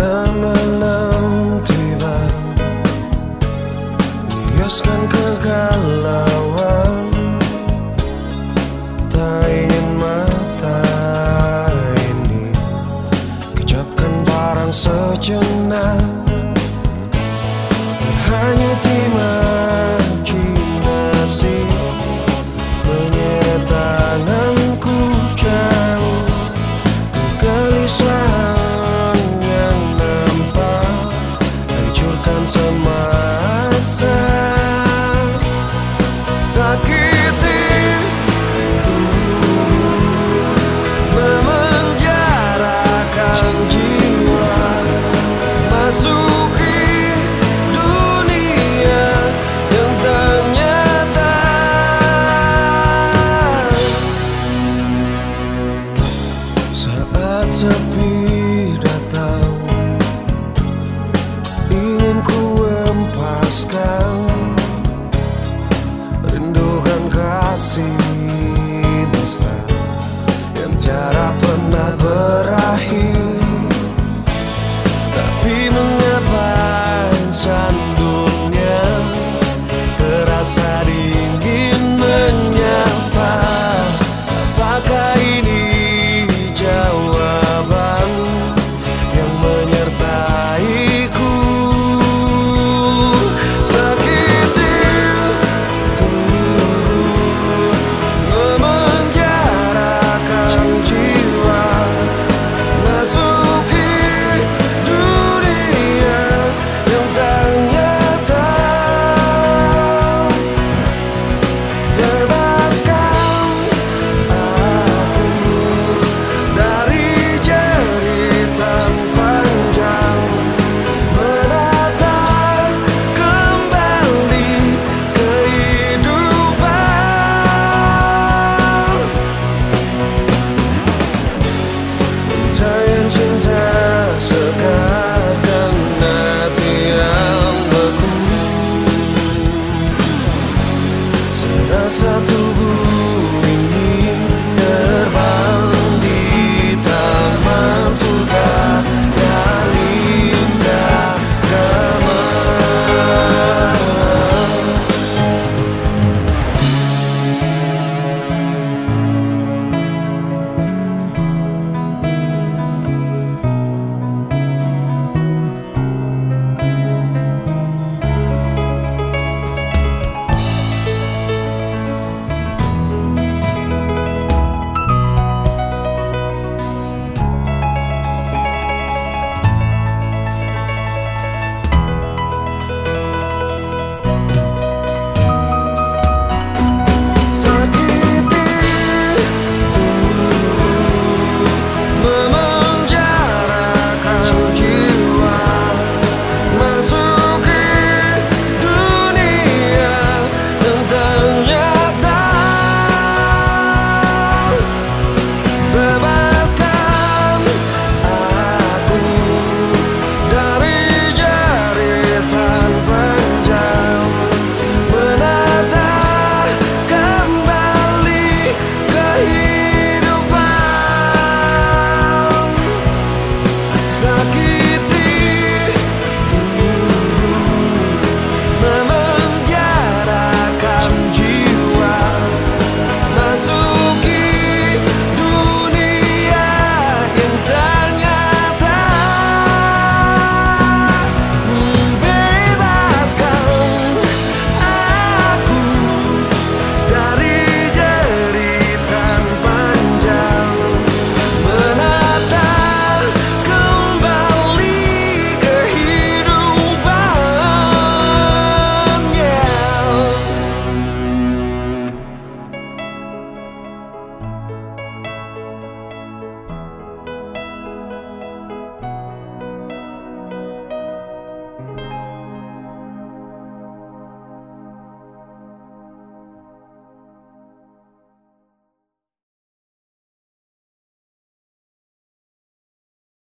Karena malam tiba Biaskan kegalauan. Tak ingin mata ini Kejapkan barang sejenak. Hanya the. Cara pernah ber